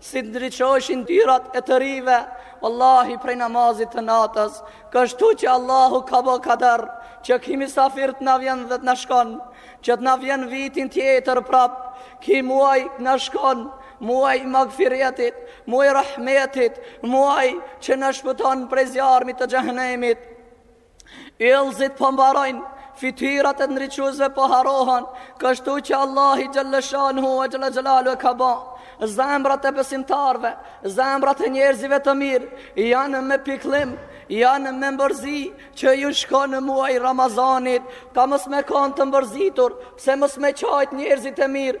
Si ndriçoheshin ftyrat e të rive, vallahi prej namazit të natës, kështu që Allahu ka bo kader, që ki misafir të na vjen dhe të na shkon, që të na vjen vitin tjetër prap, ki muaj të na shkon, muaj i magfiretit, muaj i rahmetit, muaj që na shpëton prej zjarmit të xhehnemit. Yllëzit po mbarojnë, fityrat e ndriçuesve po harrohen, kështu që Allahu xhele shanuhu ve xhele xhelaluhu e ka bo. Zemrat e besimtarëve, zemrat e njerëzve të mirë janë me pikllim, janë me mbërzi që ju shkon muaj Ramazanit, ka mos me kanë të mbërzitur, pse mos me qajt njerëzit e mirë,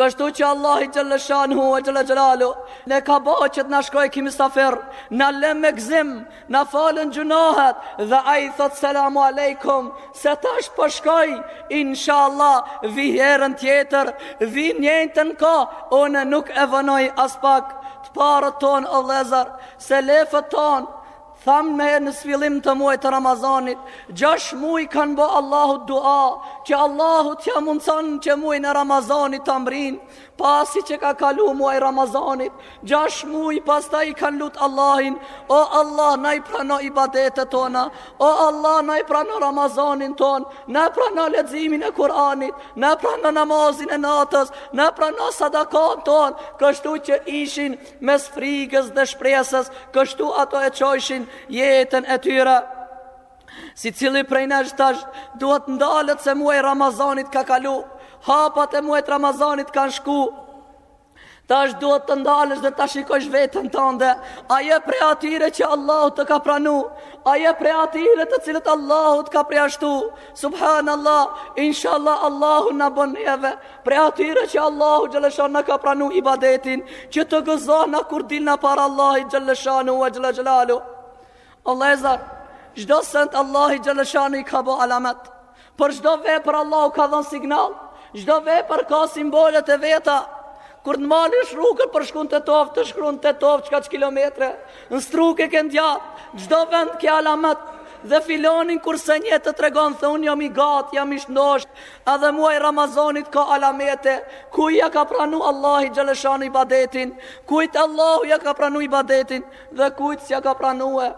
Kështu që Allahi xhele shanuhu ve xhele xhelaluhu e ka bo që të na shkojë ki misafir, na len me gzim na falen gjynahet dhe ai thotë selamu alejkum se tash po shkoj, po inshallah vi herën tjetër vi njëjtën kohë, unë nuk e vonoj aspak. Të parët tonë, o vllezër, selefët tonë Thamë ne në fillim të muajit të Ramazanit, gjashtë muaj kanë bo Allahut dua, që Allahu t'ja mundëson që muajin e Ramazanit ta mbrinë, pasi që ka kalu muaj Ramazanit, gjashtë muaj pastaj e kanë lut Allahin, o Allah na i prano ibadetet tona, o Allah na i prano Ramazanin tonë, na prano leximin e Kur'anit, na prano namazin e natës, na prano sadakan tonë, kështu që ishin Mes frigës dhe shpresës, kështu ato e çojshin jetën e tyre. Secili prej nesh tash duhet të ndalet se muaj Ramazanit ka kalu, hapat e muajt Ramazanit kanë shku, tash duhet të ndalesh dhe ta shikosh veten tande A je prej atyre që Allahu të ka pranu A je prej atyre të cilët Allahu të ka përjashtu Subhanallah, inshallah Allahu na bon neve prej atyre që Allahu xhele shanuhu na ka pranu ibadetin, që të gëzohna kur dilna para Allahit xhele shanuhu ve xhele xhelaluhu. Vllezër, çdo send Allahu xhele shanuhu i ka bo alamat. Për çdo vepër Allahu ka dhënë signal, çdo vepër ka simbolet e veta. Kur të marrish rrugën për shku n'Tetovë, të shkruan Tetovë kaq kilometra, Në Strugë e ke n'djathtë, çdo vend ke alamet, dhe filanin kur s'e njeh të tregon, thotë unë jam i gatë, jam i shnosh, edhe muaj Ramazanit ka alamete, kuj ja ka pranu Allahi xhele shanuhu ibadetin, kujt Allahu ja ka pranu ibadetin, dhe kujt s'ja ka pranu, e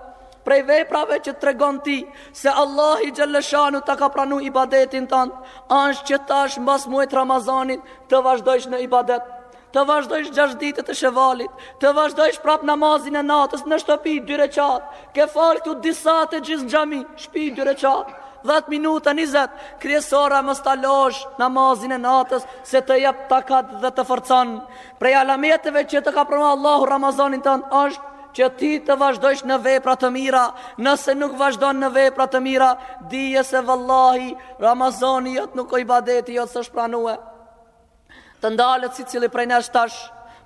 prej veprave që tregon ti se Allahi xhele shanuhu ta ka pranu ibadetin tand, ashtë që tash mbas muajt Ramazanit të vazhdojsh në ibadet. Të vazhdojsh gjashtë ditët e shevalit, të vazhdojsh prap namazin e natës në shtëpi dy rekat, ke fal këtu disa te gjith në xhami, shpi dy rekat. 10 minuta 20 kryesora mos ta lësh namazin e natës se të jep takat dhe të forcon prej alameteve që të ka pranuar Allahu Ramazanin tond është që ti të vazhdojsh në vepra të mira, nëse nuk vazhdon në vepra të mira, dije se vallahi, Ramazani jot nuk o ibadeti jot s'është pranue. Të ndalet secili prej nesh tash,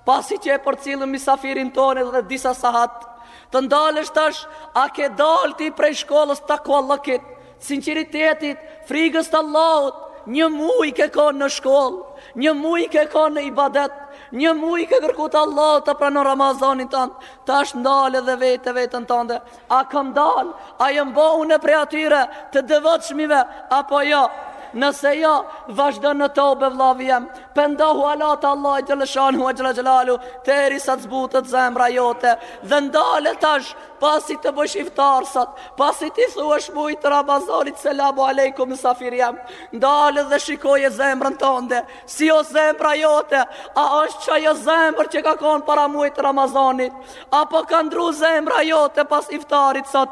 pasi që e përcjellim misafirin tonë edhe disa sahat, të ndalësh tash, a ke dalë ti prej shkollës takvallëkit, sinceritetit, frigës të Allahut, një muj ke konë në shkollë, një muj ke konë në ibadet, një muj ke kërku te Allahut ta pranon Ramazanin tand, Tash ndale dhe vete veten tënde A kam dal, a jam ba unë prej atyre të devotshmive Apo jo, nëse jo, vazhdo në tobe vllavi jem Pendohu te Allahu Allah xheleshanuhu xhele xhelaluhu Deri sa të zbutet zemra jote Dhe ndale tash, pasi të bësh iftar sot Pasi t'i thuesh mujt Ramazanit Selamu alejkum mysafiri jem Ndale dhe shikoje zemrën tënde Si o zemra jote, a është qajo zemër që ka konë para mujt Ramazanit? Apo ka ndru zemra jote pas iftarit sot?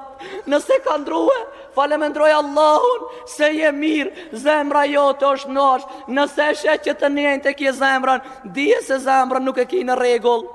Nëse ka ndrue, falemenderoje Allahun se je mirë, zemra jote është nosh, nëse e sheh që të njëjtën e ke zemrën, dije se zemrën nuk e ki në rregull.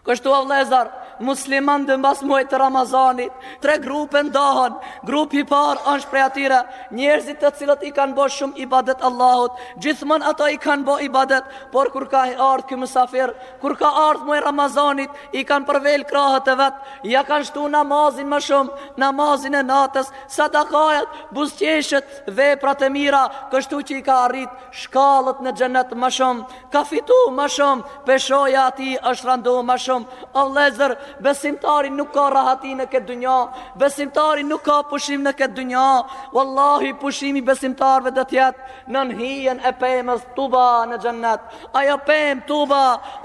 Kështu o vllezër, muslimanët mbas muajt Ramazanit, tre grupe ndahen, grupi i parë është prej atyre, njerëzit të cilët i kanë bo shumë ibadet Allahut, gjithmonë ata i kanë bo ibadet, por kur ka ardhë ky mysafir, kur ka ardhë muaji Ramazanit, i kanë përvjel krahët e vet, ja kanë shtu namazin më shumë, namazin e natës, sadakajat, buzëqeshjet, veprat e mira, kështu që i ka arrit shkallët në xhenet më shumë, Ka fitu ma shumë, peshoja atij është randu ma shumë. O vllezër, besimtari nuk ka rahati në këtë dynja, besimtari nuk ka pushim në këtë dynja. Vallahi, pushimi i besimtarëve do të jetë nën hijen e pemës Tuba në xhennet. Ajo pemë Tuba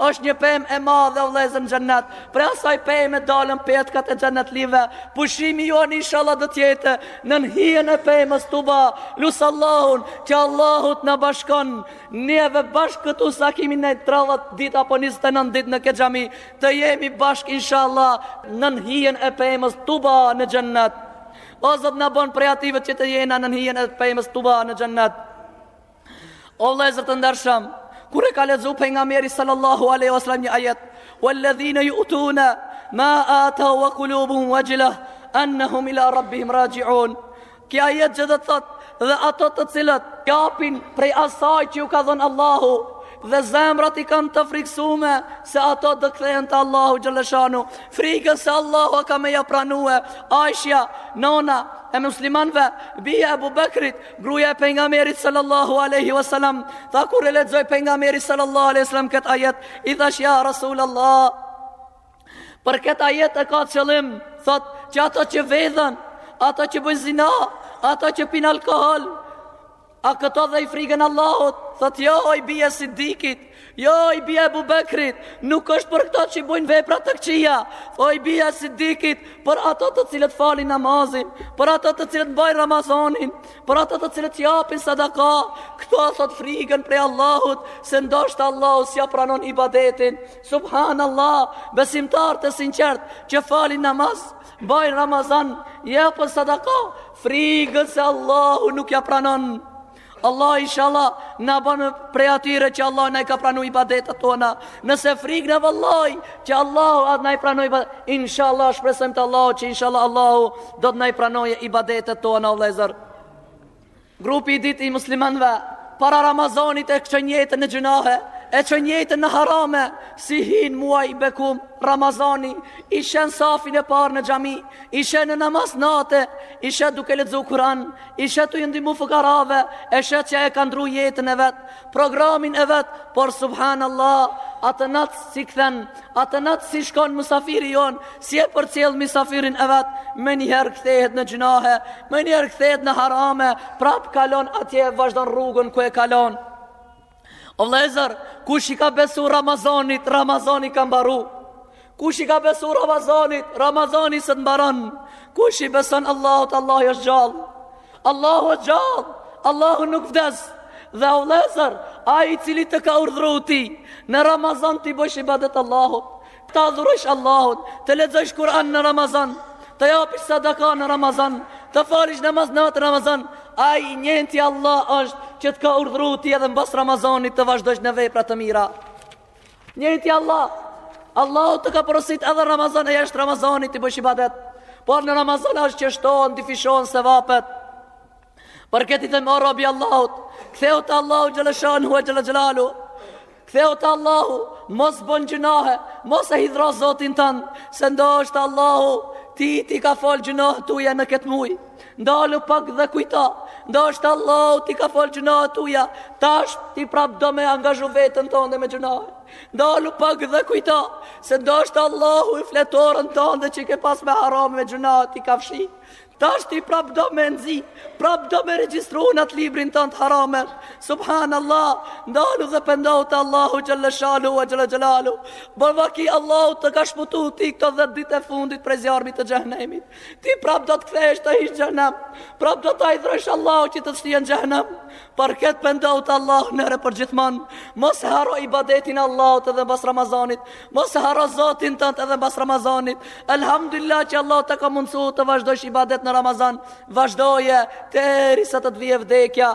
është një pemë e madhe o vllezër në xhennet. Prej asaj peme dalin petkat e xhennetlive, pushimi jonë ishalla do të jetë nën hijen e pemës Tuba. Lus Allahun, që Allahu të na bashkon Neve bashkë këtu sa kemi nejt 30 dit apo 29 dit në këtë xhami, të jemi bashkë inshallah nën hijen e pemës Tuba në xhennet. O Zot na bën prej atyre që të jena nën hijen e pemës Tuba në xhennet. O vëllezër të ndershëm, kur e ka lexu pejgamberi sallallahu alaihi wasallam një ajet, "Walladhina yu'tuna ma ata wa qulubuhum wajlah annahum ila rabbihim raji'un." Ky ajet që do të thot dhe ato të cilët japin prej asaj që ju ka dhënë Allahu dhe zemrat i kanë të friksume se ato do kthehen te Allahu xhaleshanu frikën se Allahu a ka me ja pranue Aisha nona e muslimanëve bija e Abu Bekrit gruaja e pejgamberit sallallahu alaihi wasallam tha kur e lexoi pejgamberi sallallahu alaihi wasallam këtë ajet i thash ja rasulullah Për këtë ajet e ka qëllim, thot që ato që vedhën, ato që bëjnë zina, ato që pinë alkohol, a këto dhe i frigen Allahut, thot jo oj bija e Sidikit, jo oj bija e Ebu Bekrit, nuk është për këto që bëjnë vepra të këqia, oj bija e Sidikit, për ato të cilët falin namazin, për ato të cilët mbajnë Ramazanin, për ato të cilët japin sadaka, këto thot frigen prej Allahut, se ndoshta Allahu s'ja pranon ibadetin, Subhanallah, besimtar të sinqert që falin namaz, mbajnë Ramazan, japin sadaka, frigen se Allahu nuk ja pranon. Allah inshallah na bën prej atyre që Allah na i ka pranu ibadetat tona. Nëse frigna vallai që Allahu a na i pranoi inshallah shpresojmë te Allahu që inshallah Allahu do të na i pranojë ibadetat tona o vëllezër. Grupi i dytë i muslimanëve, para Ramazanit e çon jetën në gjunahe, e çon jetën në harame, si hin muaj i bekum, Ramazani, e sheh në safin e parë në xhami, e sheh në namaz nate, e sheh duke lexu Kur'an, e sheh tu i ndihmu fukarave, e sheh që e ka ndru jetën e vet. programin e vet, por subhanallah, atë nat si kthen, atë nat si shkon mysafiri jon, si e përcjell mysafirin e vet, menjëherë kthehet në gjynahe, menjëherë kthehet në harame, prap kalon atje vazhdon rrugën ku e ka lon. O vllezër, kush i ka besu Ramazanit, Ramazani ka mbaru. Kush i ka besu Ramazanit, Ramazani sot mbaron. Kush i beson Allahut, Allahu është gjallë. Allahu është gjallë, Allahu nuk vdes. Dhe o vllezër, ai i cili të ka urdhru ti, në Ramazan ti bësh ibadet Allahut, ta adhurojsh Allahun, të lexojsh Kur'an në Ramazan, të japish sadaka në Ramazan, të falish namaz nate në Ramazan, ai i njëjti Allah është që të ka urdhru ti edhe mbas Ramazanit të vazhdojsh në vepra të mira. I njëjti Allah, Allahu të ka porosit edhe në Ramazan e jashtë Ramazanit të bësh ibadet. Por në Ramazan është që shtohen, dyfishohen sevapet. Për këtë i them o robi Allahut, ktheu te Allahu xheleshanuhu xhele xhelaluhu, ktheu te Allahu, mos bën gjynahe, mos e hidhro zotin tënd, se ndoshta Allahu, ty t'i ka falë gjynahet tuja në këtë muj. Ndalu pak dhe kujto, ndoshta Allahu t'i ka fal gjynahet tuja, tash ti prap do me angazhu veten tonde me gjynahe. Ndalu pak dhe kujto, se ndoshta Allahu i fletoren tonde që e ke pas me haram me gjynahe t'i ka fshi. Tash ti prap do me nxi, prap do me regjistru në atë librin tond harame. Subhanallah, ndalu dhe pendohu te Allahu xhele shanuhu e xhele xhelaluhu. Bon vaki Allahu të ka shpëtu ti këto dhetë ditët e fundit prej zjarmit të xhehnemit. Ti prap do të kthehesh të hish n'xhehnem. Prap do ta hidhrojsh Allahun që të shtien n'xhehnem. Për këtë pendohu te Allahu njëherë për gjithmon. Mos e harro ibadetin e Allahut edhe mbas Ramazanit. Mos e harro Zotin tand edhe mbas Ramazanit. Elhamdulilah që Allahu ta ka mundësu të vazhdojsh ibadet në Ramazan. Vazhdoje deri sa të të vijë vdekja.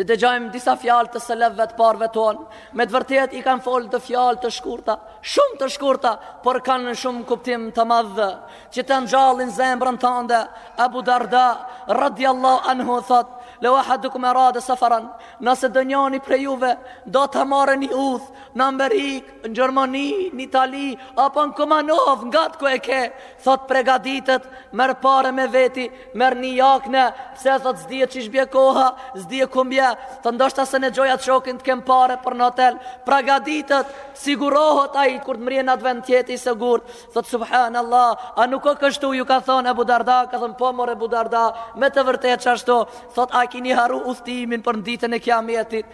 Të dëgjojmë disa fjalë të selefëve të parëve tonë, me të vërtetë i kanë folë do fjalë të shkurta, shumë të shkurta, por kanë shumë kuptim të madh, që ta ngjallin zemrën tande. Abu Darda radhiyallahu anhu thotë: "Law ahadukum arada safaran", nëse donjani prej juve do ta marrë një udhë në Amerikë, në Gjermani, në Itali, apo në Kumanovë, ngat ku e ke, thotë pregaditet, merr pare me veti, merr një jakne, pse thotë s'dihet qysh bje koha, s'dihet ku m'bje, thotë ndoshta s'e gjoj atë shokin të kem pare për në hotel, pregaditet, sigurohet ai kur të mrrije në atë vend t'jetë i sigurt, thotë subhan Allah, a nuk o kështu ju ka thonë Ebu Darda, kanë thonë po more Ebu Darda, me të vërtetë qashtu, thotë a kini harru udhëtimin për në ditën e kijametit,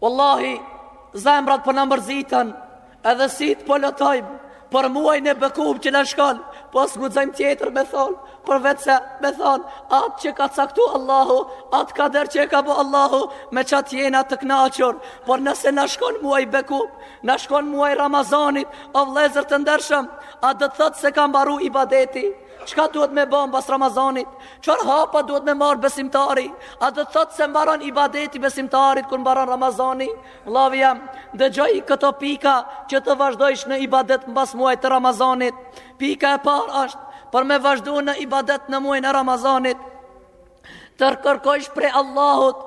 Wallahi, zemrat po na mërziten, edhe sytë po lotojnë, për muajn e bekum që na shkon, po s'guxojmë tjetër me thonë, përveç se me thonë, atë që e ka caktu Allahu, atë kader që e ka bo Allahu, me qatë jena të kënaqur, por nëse na shkon muaji i bekum, na shkon muaji i Ramazanit, o vllezër të ndershëm, a do të thotë se ka mbaru ibadeti, çka duhet me bo mbas Ramazanit, Çfarë hapa duhet me marrë besimtari? A do të thotë se mbaron ibadeti i besimtarit kur mbaron Ramazani? Vllau i jem, dëgjoji këto pika që të vazhdojsh në ibadet mbas muajt të Ramazanit. Pika e par është, për me vazhdu në ibadet në muajn e Ramazanit, të kërkojsh prej Allahut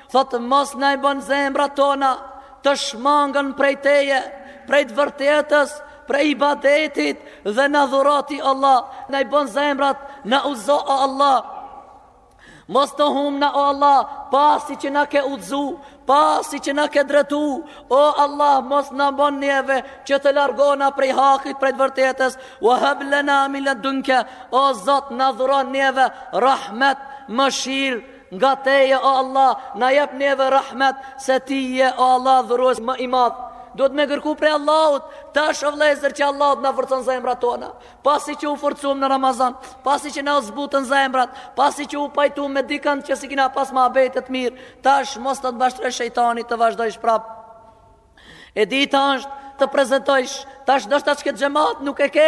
Thotë mos na i bën zemrat tona të shmangën prej teje, prej të vërtetës, prej ibadetit dhe na dhuro ti Allah, na i bën zemrat, na udhzo o Allah. Mos të humna o Allah, pasi që na ke udhzu, pasi që na ke drejtu, o Allah, mos na bën neve që të largona prej hakit, prej të vërtetës, wa hab lana min ladunka, o Zot na dhuro neve rahmet, mëshirë, Nga Teje o Allah, na jep neve rahmet, se Ti je o Allah dhurues më i madh. Duhet me kërku prej Allahut, tash o vlezër që Allahu t'na forcon zemrat tona, pasi që u forcum në Ramazan, pasi që na u zbutën zemrat, pasi që u pajtu me dikënd që s'i kina pas muhabetet mirë, tash mos të të mashtrojë shejtani të vazhdojsh prapë. E dyta është të prezentojsh, tash ndoshta që këtë xhemat nuk e ke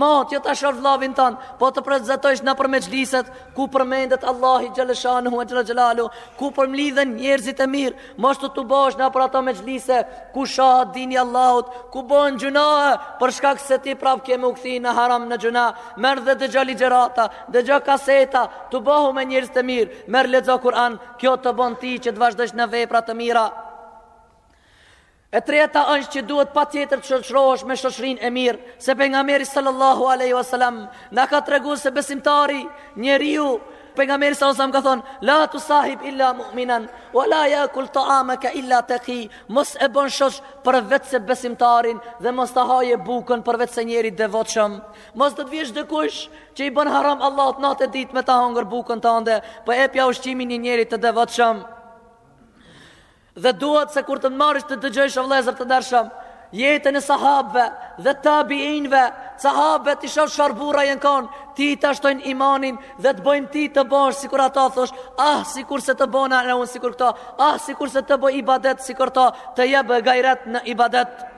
ma, jo ta shohsh vllavin tanë, po të prezentojsh nëpër mexhliset, ku përmendet Allahi xheleshanuhu, ue xhele xhelaluhu, ku përmlidhen njerëzit e mirë, mos të tubohsh nëpër ato mexhlise, ku shahet dini Allahut, ku bohen gjynahe, për shkak se ti prap ke me u kthy në haram në gjynah, merr dhe dëgjo ligjerata, dëgjo kaseta, tubohu me njerëzit e mirë, merr lexo Kur'an, kjo të bon ty që të vazhdojsh në vepra të mira. E treta është që duhet patjetër të shoqërohesh me shoqërinë e mirë, se pejgamberi sallallahu aleyhi wa sallam, na ka tregu se besimtari njeriu, pejgamberi sallallahu aleyhi wa sallam ka thonë, la tu sahib illa mu'minan, wa la jakul taameka illa teki, mos e bon shoq përveç se besimtarin, dhe mos ta haje bukën përveç se njeri i devotshëm, mos të të vijë dikush, që i bon haram Allahut natë e ditë me ta hangër bukën tande, po jepja ushqimin një njeri të devotshëm. Dhe duhet se kur të marrësh të dëgjojsh o vëllezër të ndershëm, jetën e sahabëve dhe tabiinëve, sahabëve, t'i shoh çfarë burra janë kanë, ty ta shtojnë imanin dhe të bëjnë ty të bësh sikur ata, thush, ah sikurse të bona e unë sikur këta, ah sikurse të bëj ibadet sikur ata, të jep gajret në ibadet.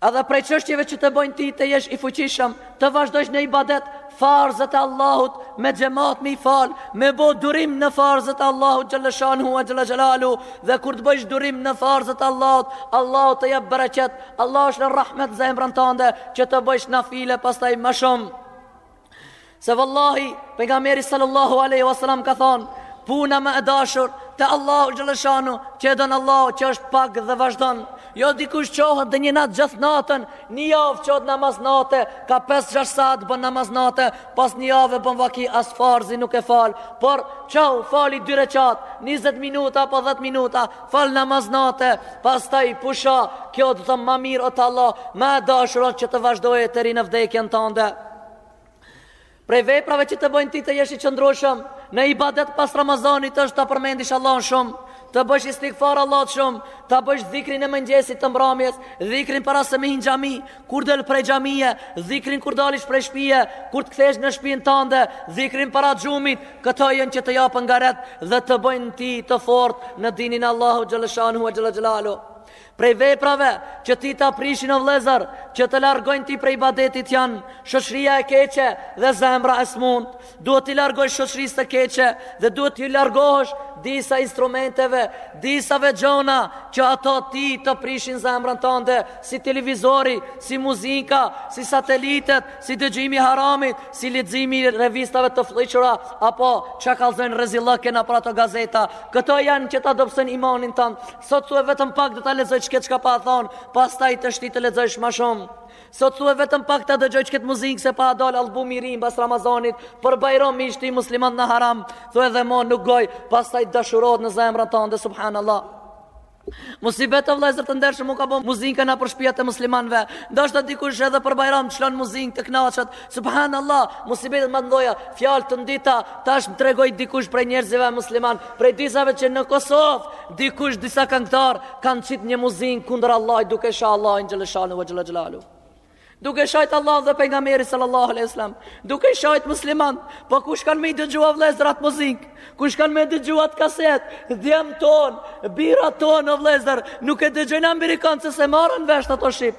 Edhe prej çështjeve që të bëjnë ty të jesh i fuqishëm, të vazhdojsh në ibadet, farzët e Allahut, me xhemat me i fal, me bë durim në farzët e Allahut xhelleshanuhu wa xhelle xhelaluhu dhe kur të bëjsh durim në farzët e Allahut, Allahu të jep bereqet, Allahu lëshon rahmet zemrën tënde që të bëjsh nafile pastaj më shumë. Se vallahi, pejgamberi sallallahu aleyhi wa sallam ka thonë, puna ma e dashur te Allahu xheleshanuhu, që e don Allahu që është pak dhe vazhdon. Jo dikush çohet dhe një natë gjithë natën, një javë çohet namaz nate, ka 5-6 sahat bën namaz nate, pas një jave bën vaki as farzi nuk e falë, por çohu fali dy reqate, 20 minuta apo 10 minuta, fal namaz nate, pastaj pusho, kjo do t'thanë ma mirë o te Allahu, ma e dashur o që të vazhdojë deri në vdekjen tande. Prej veprave që të bëjnë ty të jesh i qëndrueshëm në ibadet pas Ramazanit është ta përmendish Allahun shumë, të bësh istighfar Allahut shumë, ta bësh dhikrin e mëngjesit të mbrëmjes, dhikrin para se me hi n'xhami, kur del prej xhamie, dhikrin kur dalish prej shtëpie, kur të kthesh në shtëpinë tënde, dhikrin para gjumit, këto janë që të japën gajret dhe të bëjnë ty të fortë në dinin e Allahut xheleshanuhu xhelaluhu. Prej veprave që ti ta prishin o vllezër, që të largojnë ti prej badetit janë, shoqëria e keqe dhe zemra e smund. Duhet t'i largohesh shoqërisë të keqe dhe duhet t'i largohesh disa instrumenteve, disa veglave që ato ti të prishin zemrën tënde, si televizori, si muzika, si satelitet, si dëgjimi i haramit, si leximi i revistave të flliqura apo çka kallzojnë rrezillëke nëpër ato gazeta. Këto janë që ta dobësojnë imanin tënd. Sot thue vetëm pak do ta lexoj qket çka pa thonë, pastaj të shti të lexojsh më shumë. Sot thue vetëm pak ta dëgjoj qket muzikë se pa dal albumi i ri mbas Ramazanit, për Bajram i shti muslimant në haram, thue edhe mo nuk ngoj, pastaj dashurohet në zemrën tënde subhanallahu. Musibet vëllezër të ndershëm u ka bo muzika nëpër shpijat e muslimanëve. Ndoshta dikush edhe për Bajram çon muzikë të kënaqet, Subhanallah, musibetet më të mëdha, fjalë të ndyta, tash më tregoi dikush prej njerëzve musliman, prej disave që në Kosovë, dikush disa këngëtar kanë qit një muzikë kundër Allahit duke sha Allahin xheleshanuhu ve xhelaluhu. Duke shajt Allah dhe pejgamberin sallallahu alaihi wasallam, duke i shajt muslimant, po kush kanë me dëgjua vëllezër atë muzik? Kush kanë me dëgjua atë kasetë? Djemt tonë, bijat tona o vëllezër, nuk e dëgjojnë amerikanë se s'e marrin vesh ata shqip.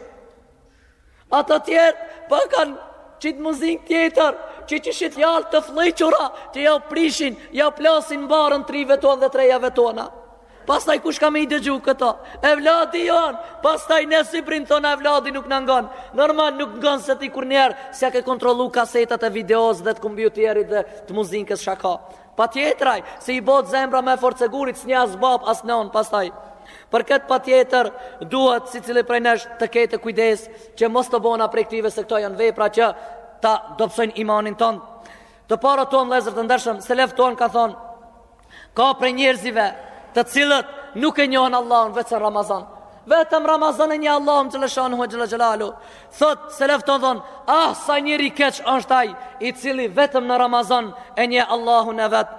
Ata tjerë pa kanë qit muzikë tjetër, që qesin fjalë të flliqura, që ja prishin, ja plasin marren të rive tona dhe të rejave tona. Pastaj kush ka me i dëgju këto? Evladi jonë, pastaj ne si prind thona evladi nuk na ngon. Normal nuk ngon se ti kurrnjëherë s'i ke kontrollu kasetat e videos dhe të kompjuterit dhe të muzikës çka ka. Patjetër ai, se i bohet zemra ma e fortë se guri s'njeh as babë as nonë, pastaj. Për këtë patjetër duhet secili prej nesh të ketë kujdes që mos të bona prej këtyve se këto janë vepra që ta dobsojnë imanin tond. Të parët tonë vllezër të ndershëm, seleft tonë kanë thonë, ka prej njerëzive të cilët nuk e njohën Allahun vetëm Ramazan. Vetëm Ramazan e njeh Allahun xheleshanuhu e xhele xhelaluhu. Thotë, seleftë thonë, ah sa njeri i keq është ai, i cili vetëm në Ramazan e njeh Allahun e vet.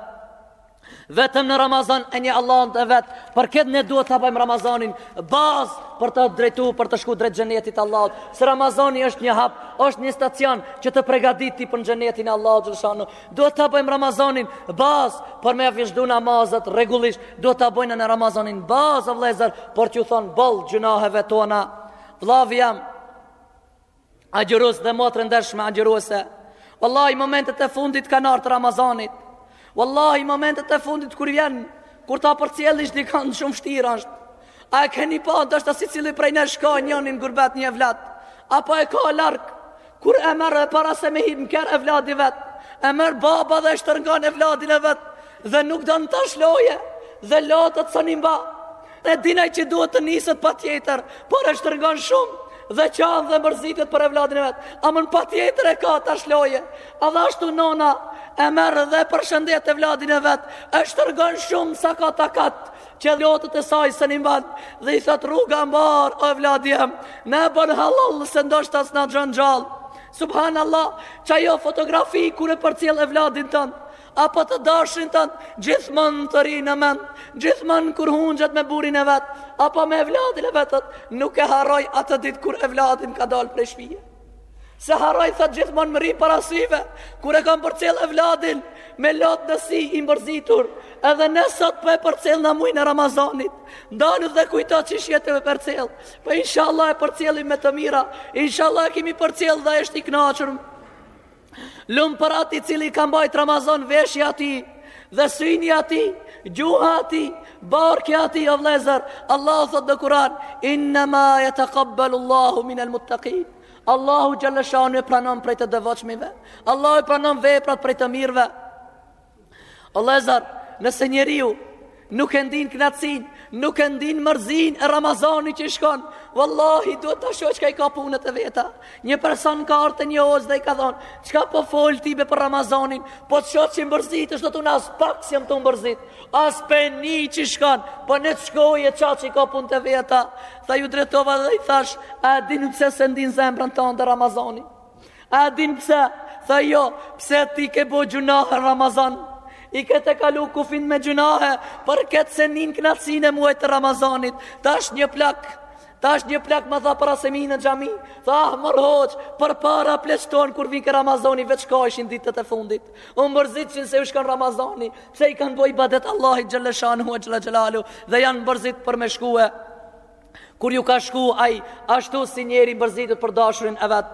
Vetëm në Ramazan e njeh Allahun e vet. Për këtë ne duhet ta bëjmë Ramazanin bazë për t'u drejtuar për të shkuar drejt xhenetit të Allahut. Se Ramazani është një hap, është një stacion që të përgatit ty për xhenetin e Allahut xheleshanu. Duhet ta bëjmë Ramazanin bazë për me i vazhdu namazet rregullisht. Duhet ta bëjmë ne Ramazanin bazë vëllezër, për t'ju thonë boll gjynaheve tona. Vllau i jem agjërues dhe motër e ndershme agjëruese. Wallahi momentet e fundit kanë ardhur të Ramazanit. Wallahi momentet e fundit kur vjen kur ta përcjellish dikon shumë vështirë është. A e keni pa ndoshta secili prej nesh ka njënin n'gurbet një vlla? Apo e ka larg? Kur e merr e para se me hip në kerr evladi vet, e merr baba dhe e shtërngon evladin e vet, dhe nuk don ta shloje, dhe lotët s'un i mba. E din ai që duhet të niset patjetër, por e shtërngon shumë, dhe qan dhe mërzitet për evladin e vet. Ama patjetër e ka ta shloje. Edhe ashtu nona e merr dhe përshëndet evladin e vet. E shtërngon shumë sa ka takat. Që lotët e saj s'un i mban Dhe i thot rruga mbar O evladi jem Na e bën hallall Se ndoshta s'na gjen gjall Subhan Allah Që ajo fotografi Kur e përcjell evladin tënd apo të dashin tënd gjithmon të rri në mend, gjithmon kur hunxhet me burrin e vet, apo me evladin e vetët, nuk e harroj atë ditë kur evladin ka dalë prej shpije. S'e harroj thot gjithmon më rri para syve Kur e kam përcjell evladin Me lot në sy i mbërzitur Edhe ne sot po e përcjellna mujnë e Ramazanit Ndalu dhe kujto qysh je tu e përcjell Po inshallah e përcjellim me të mira Inshallah e kemi përcjell dhe është i knaqur më Lum për at i cili ka mbajt Ramazan veshi atij Dhe syni atij Gjuha atij Barki atij o vllezër Allahu thot në Kuran Innama jetekabbelu Allahu minel muttakin Allahu xhelleshanuhu e pranon prej të devotshmive Allahu i pranon veprat prej të mirve O vllezër, nëse njeriu nuk e ndin knaqësin, nuk e ndin mërzin e Ramazanit që shkon, vallahi duhet ta shoh çka i ka punët e veta. Një person ka ardh te një hoxhë dhe i ka thonë, çka po fol ti be për Ramazanin, po të shoh që i mërzit, është do të un aspak s'jam tu u mërzit, as p'e ni që shkon, po le të shkoje qa që i ka punët e veta. Tha ju drejtova dhe i thash, a e din pse s'e ndin zemrën tonde Ramazanin. A din pse? Tha jo, pse ti ke bo gjynahe Ramazan? I ke tejkalu kufin me gjynahe, për këtë s'e nin knaqësin e muajt të Ramazanit, tash një plak, tash një plak më tha para se me hi në xhami, tha ah more hoxh, përpara pleqt ton kur vike Ramazani, veç ka ishin ditët e fundit, u mërzitshin se ju shkon Ramazani, pse i kanë bo ibadet Allahit xhelleshanuhu ve xhelle xhelaluhu, dhe janë mërzit për me shkue, Kur ju ka shku ai ashtu si njeri mbërzitet për dashurin e vet.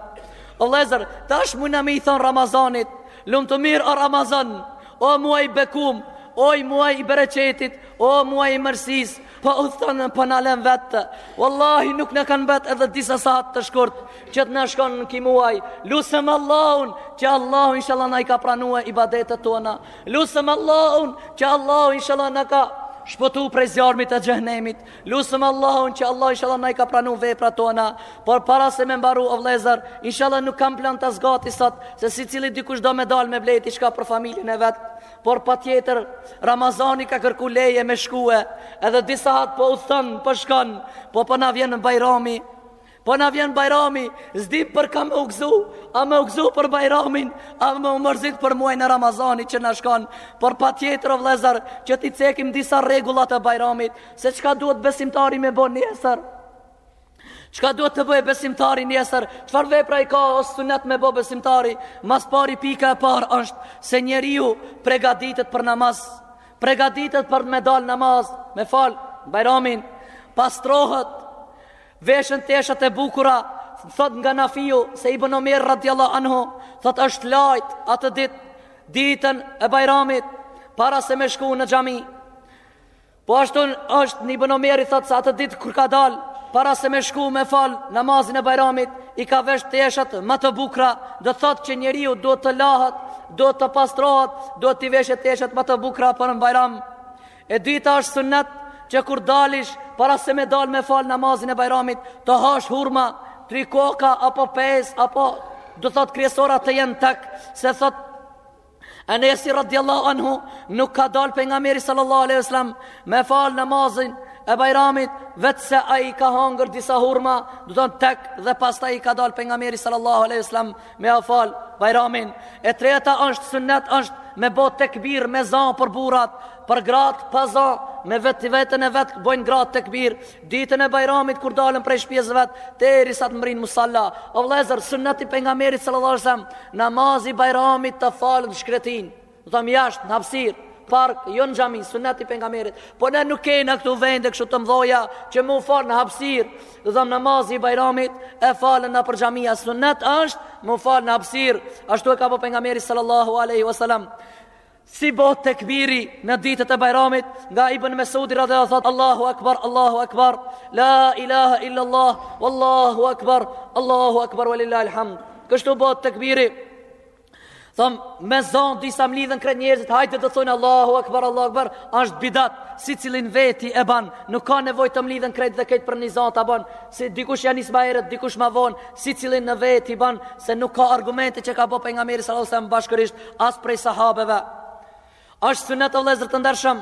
O vllezër, tash mund na me i thon Ramazanit, lamtumirë o Ramazan, o muaj i bekum, o i muaj i bereqetit, o muaj i mirësis, po udhton po na len vet. Vallahi nuk na kanë mbet edhe disa sahat të shkurt që të na shkon ky muaj. Lusëm Allahun që Allahu inshallah na i ka pranue ibadetet tona. Lusëm Allahun që Allahu inshallah na ka shpëtu prej zjarmit e xhehnemit. Lusëm Allahun që Allahu inshallah na i ka pranu veprat tona, por para se me mbaru o vllezër, inshallah nuk kam plan ta zgati sot, se secili dikush do me dal me blejt diçka për familjen e vet, por patjetër, Ramazani ka kërku leje me shkue, edhe disa sahat po udhton, po shkon, po po na vjen Bajrami, Po na vjen Bajrami, s'dim për ka më u gëzu, a më u gëzu për Bajramin, a më u mërzit për muajin e Ramazanit që na shkon, por patjetër o vëllezër që t'i cekim disa rregulla të Bajramit, se çka duhet besimtari me bo nesër. Çka duhet të bëjë besimtari nesër? Çfarë vepra i ka o sunet me bo besimtari? Mas pari pika e parë është se njeriu pregaditet për namaz. Pregaditet për me dal namaz, me fal Bajramin, pastrohet, Veshen teshat e bukura, thot nga Nafiu se Ibn Omer radiallahu anhu, thot është lajt atë dit, ditën e bajramit, para se me shku në xhami. Po ashtu është ni Ibn Omeri thot se atë dit kur ka dal, para se me shku me fal namazin e bajramit, i ka vesh teshat më të bukra, dhe thot që njeriu duhet të lahet, duhet të pastrohet, duhet t'i veshe teshat më të bukra për në bajram. E dyta është sunnet që kur dalish para se me dal me fal namazin e Bajramit, të hash hurma, tri koka apo pesë apo do thot kryesorja të jenë tek, se thot Anesi radiallahu anhu nuk ka dal pejgamberi sallallahu alaihi wasallam me fal namazin e bajramit vetëm se ai ka hangër disa hurma do thon tek dhe pastaj ka dal pejgamberi sallallahu alaihi wasallam Me e fal Bajramin. E treta është sunnet është me bo tekbir me za për burrat, për gratë pa za, me vetveten e vet bëjnë gratë tekbir. Ditën e Bajramit kur dalën prej shpisë vet, derisa të mbrin musalla. O vëllezër, sunneti i pejgamberit sallallahu alajhi wasallam, namazi i Bajramit të falet n'shkretinë. Dmth jashtë, në hapsirë, park, jo në xhami, sunet i pejgamberit. Po ne nuk kena këtu vende kështu të mëdha që m'u fal në hapësirë. Dmth namazi i Bajramit e falin nëpër xhamia, sunet është m'u fal në hapësirë. Ashtu e ka bo pejgamberi sallallahu alaihi wasallam. Si bohet tekbiri në ditët e bajramit Nga Ibn Mesudi radiallahu anhu thot Allahu akbar, Allahu akbar La ilaha illa Allah Wallahu akbar, Allahu akbar Walillah alhamd Kështu bohet tekbiri Thom, me za disa mlidhen krejt njerëzit, hajte të thojmë Allahu Akbar, Allahu Akbar, është bidat, secili n'veti e ban, nuk ka nevoj të mlidhen krejt dhe krejt për ni za ta bajnë, se dikush ja nis ma herët, dikush ma vonë, secili në veti ban, se nuk ka argumente që ka bo pejgamberi sallallahu sallam bashkërisht, as prej sahabeve. Është sunnet o vëllezër të ndershëm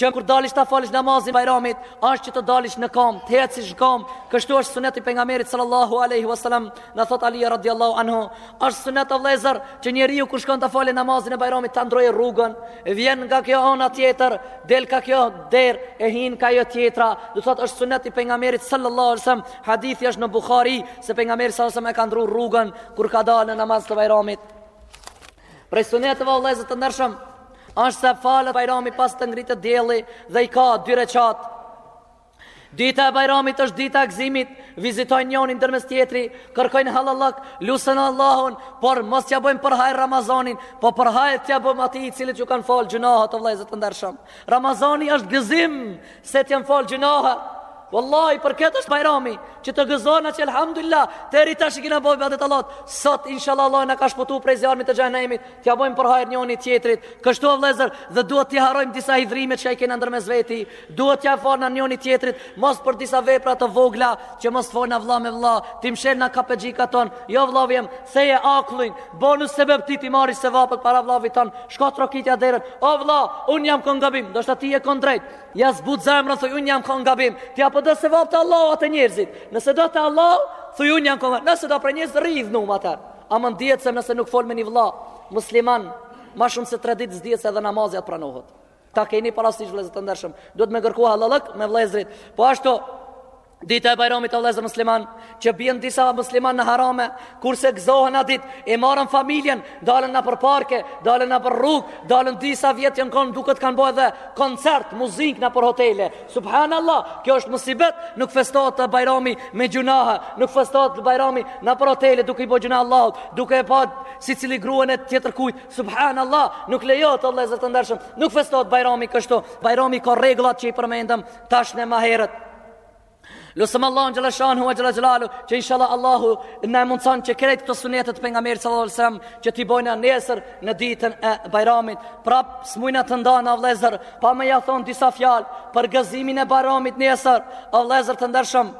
që kur dalish ta falësh namazin e Bajramit, është që të dalish në kam, të ecish në kam. Kështu është sunet i pejgamberit sallallahu alaihi wasallam, na thot Ali radiallahu anhu. Është sunet o vëllezër që njeriu kur shkon të falë namazin e Bajramit ta ndrojë rrugën, vjen nga kjo ana tjetër, del ka kjo der e hin ka jo tjetra. Do thot është sunet i pejgamberit sallallahu alaihi wasallam. Hadithi është në Buhari se pejgamberi sallallahu alaihi wasallam e ka ndruar rrugën kur ka dalë në namaz të Bajramit. Prej suneteve o vëllezër të ndershëm, është se falet bajrami pas të ngritet dielli dhe i ka dy reqat. Dita e bajramit është dita e gzimit, vizitojnë njoni ndërmes tjetri, kërkojnë hallallak, lusen Allahun, por mos t'ia bojmë përhajr Ramazanin, po përhajr t'ia bojmë atij të cilit iu kanë falë gjunahet o vllezër të ndershëm. Ramazani është gëzim, Se të janë falë gjynahet Wallahi për këtë është bajrami Që të gëzohna që elhamdulilah Deri tash i kena bo ibadet Allahut Sot inshallah Allahu na ka shpëtu prej zjarmit të xhehenemit T'ia bojmë përhajr njoni tjetrit Kështu vllezër dhe duhet t'i harrojmë disa hidhrime që i kena ndërmes veti Duhet t'ia falna njoni tjetrit Mos për disa vepra të vogla Që mos të folna vlla me vlla T'i mshelna kapexhikat ton Jo vllavi jem Theje akullin Bonu sebeb ti ti marrish sevapet para vllavit ton, shko trokitja derën, o vlla, unë jam konë gabim, ndoshta ti je konë drejt, ja zbut zemrën, thuj, unë jam konë gabim, ti a po do sevap te Allahu a te njerëzit, nëse do te Allahu, thuj, unë jam konë gabim, nëse do prej njerëzve, rri hidhnum atëher, ama dihet se nëse nuk fol me një vlla, musliman, ma shumë se tre ditë s'dihet se edhe namazi a të pranohet. Ta keni parasysh vëllezër të ndershëm, duhet me kërku hallallëk me vëllezërit. Po ashtu Dita e Bajramit o vëllezër musliman, që bien disa musliman në harame, kurse gëzohen atë ditë, e marren familjen, dalen nëpër parke, dalen nëpër rrugë, dalen disa vjet janë konë duket kanë bërë edhe koncert, muzikë nëpër hotele. Subhanallah, kjo është musibet, nuk festohet Bajrami me gjunahe, nuk festohet Bajrami nëpër hotele duke i bë gjunah Allahut, duke e pa sicili gruan e tjetër kujt, Subhanallah, nuk lejohet o vëllezër të ndershëm. Nuk festohet Bajrami kështu. Bajrami ka rregullat që i përmendëm tash ne ma herët. Lusem Allahun xhele shanuhu ua xhele xhelaluhu Që inshallah Allahu na e mundëson që krejt këto sunetet e Pejgamerit sallallahu alejhi sallam Që t'i bojna nesër në ditën e bajramit Prap s'mujna të ndahna o vllezër Pa me ja thonë disa fjalë për gëzimin e bajramit nesër O vllezër të ndershëm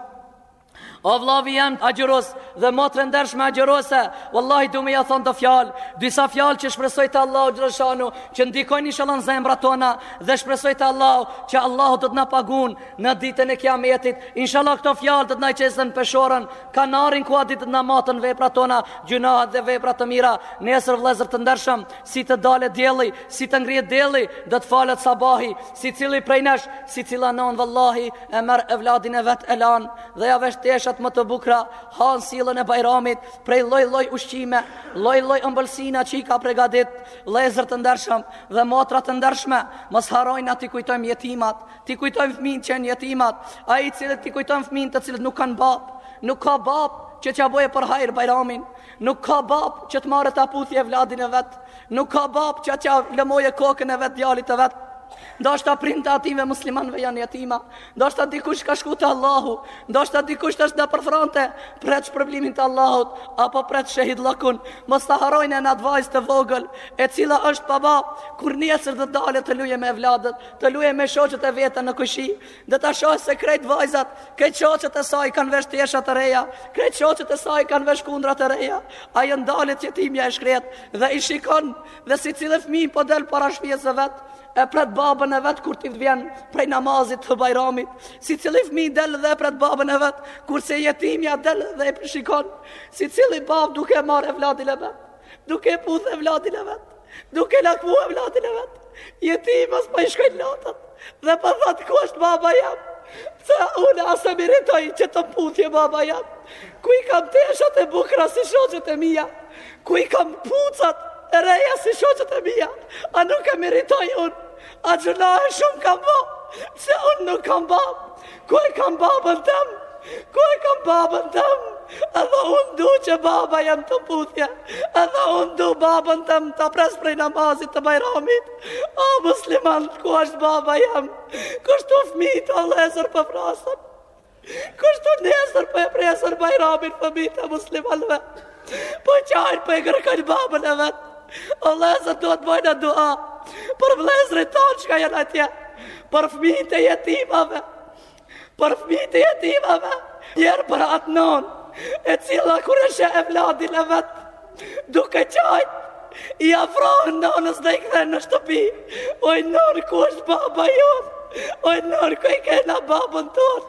O vllavi jem agjërues dhe motër e ndershme agjëruese, wallahi du me ja thon do fjalë, disa fjalë që shpresoj te Allahu xhele shanuhu që ndikojnë inshallah në zemrat tona dhe shpresoj te Allahu që Allahu do të na pagun në ditën e kiametit. Inshallah këto fjalë do të na i qesen n'peshorën, kanarin ku atë ditë të na maten veprat tona, gjynahat dhe vepra të mira. Nesër vëllezër të ndershëm, si të dalë dielli, si të ngrihet dielli, do të falet sabahi, Sicili prej nesh, sicila nënë vallahi e merr evladin e vet e lan dhe ja vesh teshat më të bukra, han sillën e Bajramit, prej lloj-lloj ushqime, lloj-lloj ëmbëlsina që i ka pregadit, vëllezër të ndershëm dhe motra të ndershme, mos harrojna t'i kujtojmë jetimat, t'i kujtojmë fëmijët që janë jetimat, ai i cili t'i kujtojmë fëmijët të cilët nuk kanë babë, nuk ka babë që t'ia bëjë për hajër Bajramin. Nuk ka bab që ta marrë ta puthje evladin e vet, nuk ka bab që t'ja lëmojë kokën e vet djalit të vet. Ndoshta prindët e atyre muslimanëve janë jetima, ndoshta dikush ka shku te Allahu, ndoshta dikush është nëpër fronte, pret shpërblimin e Allahut, apo pret shehidllëkun, mos ta harrojmë edhe at vajzë të vogël, e cila është pa babë, kur nesër do dale të luje me evladët, të luje me shoqet e veta në kojshi, Do ta shohë se krejt vajzat, krejt shoqet e saj kanë vesh tesha të reja, krejt shoqet e saj kanë vesh kundra të reja. Ajo ndalet jetimja e shkret dhe i shikon dhe secili fëmijë po del para shpisë së vet, e pret babën e vet kur t'i vjen prej namazit të Bajramit, secili fëmijë del dhe e pret babën e vet, kurse jetimja del dhe i shikon secili babë duke marrë evladin e vet, duke puthë evladin e vet. Duke lakmu evladin e vet. Jetimes po i shkojnë lotët. Dhe po thotë ku është baba jam. Se unë a s'e meritoj që t'më puthje baba jam. Ku i kam teshat e bukra si shoqet e mija. Ku i kam pucat e reja si shoqet e mija. A nuk e meritoj unë. A gjynahe shumë kam bo. Se unë nuk kam bab. Ku e kam babën tëm? Ku e kam babën tëm? Edhe unë du që baba jam t'më puthje Edhe unë du babën tëm ta pres prej namazit të bajramit O musliman, ku është baba jam? Kështu fmijtë vllezër po thrrasën Kështu nesër po e presën bajramin fmijtë e muslimanve Po qajnë po e kërkojnë babën e vet Vllezër duhet t'bojmë dua Për vllezërit tonë çka janë atje Për fmijtë e jetimave Për fmijtë e jetimave Mjerë për atë nonë E cila kur e sheh evladin e vet Duke qajtë I afrohën nonës dhe i kthen në shtëpi Oj nonë ku është baba jonë Oj nonë ku e kena babën tonë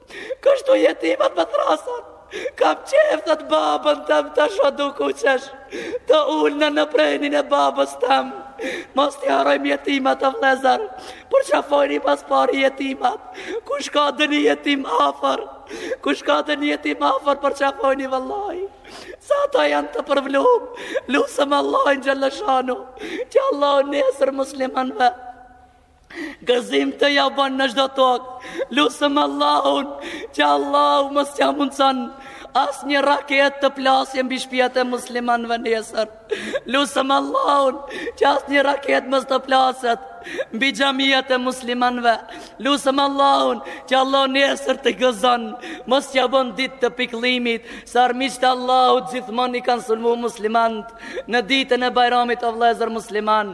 Kështu jetimat po thrrasin, kam qef ta babën tëm ta shoh duke qesh, të ulna në prehnin e babës tëm, mos t'i harrojmë jetimat vllezër, përqafojini pas pari jetimat, kush ka ndonjë jetim afër, kush ka ndonjë jetim afër përqafojeni vëlla, se ata janë të përvlum, lusëm Allahun xhele shanuhu, që Allahu nesër muslimanve, Gëzim t'ja bon në çdo tokë. Lusëm Allahun, që Allahu mos t'ja mundson asnjë raket të plasje mbi shpijat e muslimanëve nesër. Lusëm Allahun, që asnjë raket mos të plaset mbi xhamiat e muslimanëve. Lusëm Allahun që Allahu nesër t'i gëzon, mos t'ja bon ditë të pikëllimit, se armiqtë e Allahut gjithmonë i kanë sulmu muslimanët në ditën e Bajramit o vëllezër musliman.